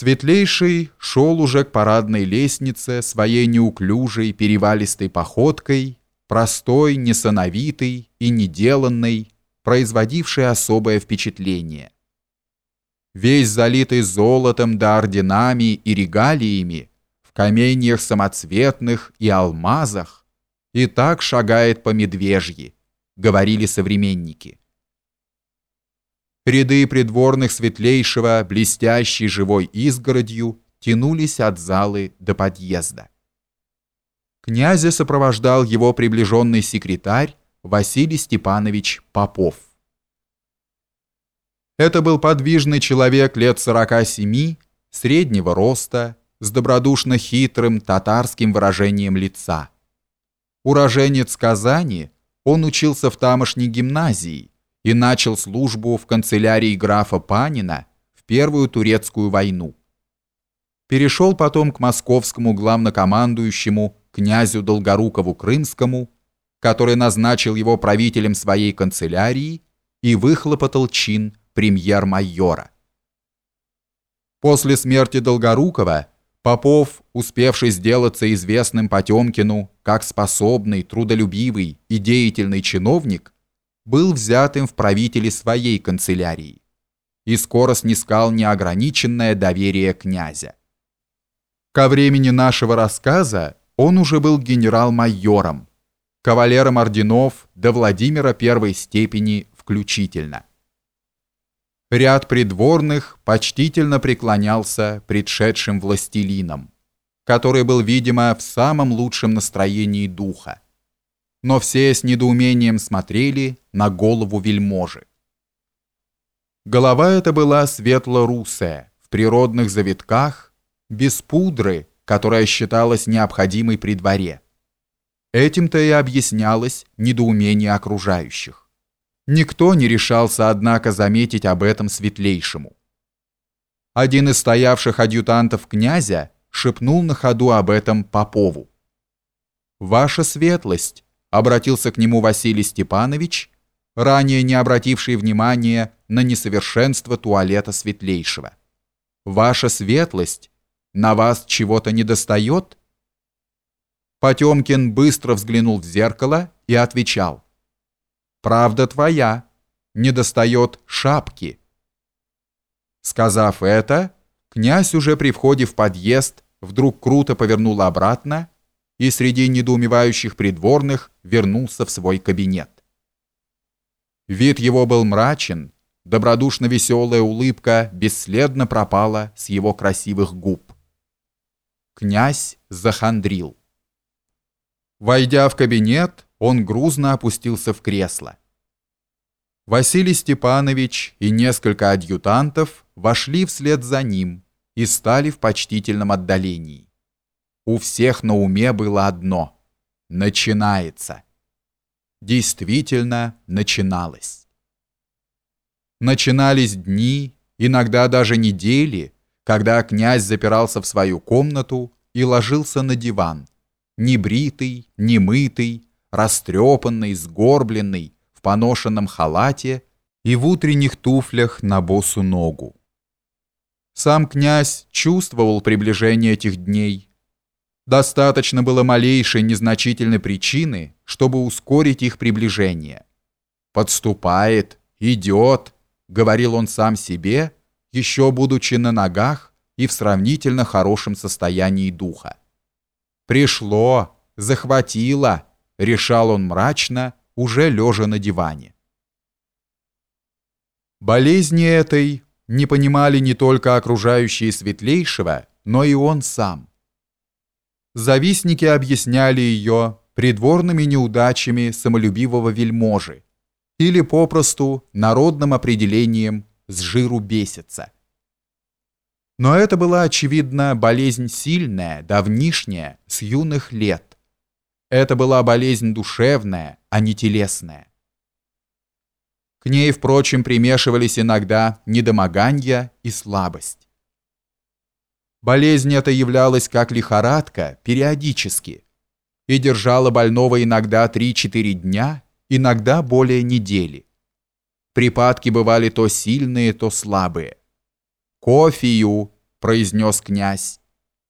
Светлейший шел уже к парадной лестнице своей неуклюжей перевалистой походкой, простой, несановитой и неделанной, производившей особое впечатление. Весь залитый золотом да орденами и регалиями, в каменьях самоцветных и алмазах, и так шагает по медвежьи, говорили современники. Ряды придворных светлейшего, блестящей живой изгородью, тянулись от залы до подъезда. Князя сопровождал его приближенный секретарь Василий Степанович Попов. Это был подвижный человек лет 47, среднего роста, с добродушно хитрым татарским выражением лица. Уроженец Казани, он учился в тамошней гимназии, и начал службу в канцелярии графа Панина в Первую Турецкую войну. Перешел потом к московскому главнокомандующему князю Долгорукову Крымскому, который назначил его правителем своей канцелярии и выхлопотал чин премьер-майора. После смерти Долгорукова Попов, успевший сделаться известным Потемкину как способный, трудолюбивый и деятельный чиновник, был взятым в правители своей канцелярии и скоро снискал неограниченное доверие князя. Ко времени нашего рассказа он уже был генерал-майором, кавалером орденов до Владимира первой степени включительно. Ряд придворных почтительно преклонялся предшедшим властелинам, который был, видимо, в самом лучшем настроении духа но все с недоумением смотрели на голову вельможи. Голова эта была светло-русая, в природных завитках, без пудры, которая считалась необходимой при дворе. Этим-то и объяснялось недоумение окружающих. Никто не решался, однако, заметить об этом светлейшему. Один из стоявших адъютантов князя шепнул на ходу об этом Попову. «Ваша светлость!» Обратился к нему Василий Степанович, ранее не обративший внимания на несовершенство туалета светлейшего. «Ваша светлость, на вас чего-то недостает?» Потемкин быстро взглянул в зеркало и отвечал. «Правда твоя, недостает шапки». Сказав это, князь уже при входе в подъезд вдруг круто повернул обратно и среди недоумевающих придворных вернулся в свой кабинет. Вид его был мрачен, добродушно веселая улыбка бесследно пропала с его красивых губ. Князь захандрил. Войдя в кабинет, он грузно опустился в кресло. Василий Степанович и несколько адъютантов вошли вслед за ним и стали в почтительном отдалении. У всех на уме было одно – начинается. Действительно начиналось. Начинались дни, иногда даже недели, когда князь запирался в свою комнату и ложился на диван, небритый, немытый, растрепанный, сгорбленный, в поношенном халате и в утренних туфлях на босу ногу. Сам князь чувствовал приближение этих дней, Достаточно было малейшей незначительной причины, чтобы ускорить их приближение. «Подступает, идет», — говорил он сам себе, еще будучи на ногах и в сравнительно хорошем состоянии духа. «Пришло, захватило», — решал он мрачно, уже лежа на диване. Болезни этой не понимали не только окружающие Светлейшего, но и он сам. Завистники объясняли ее придворными неудачами самолюбивого вельможи или попросту народным определением «с жиру бесится». Но это была, очевидно, болезнь сильная, давнишняя, с юных лет. Это была болезнь душевная, а не телесная. К ней, впрочем, примешивались иногда недомогание и слабость. Болезнь эта являлась как лихорадка периодически и держала больного иногда 3-4 дня, иногда более недели. Припадки бывали то сильные, то слабые. Кофею, произнес князь.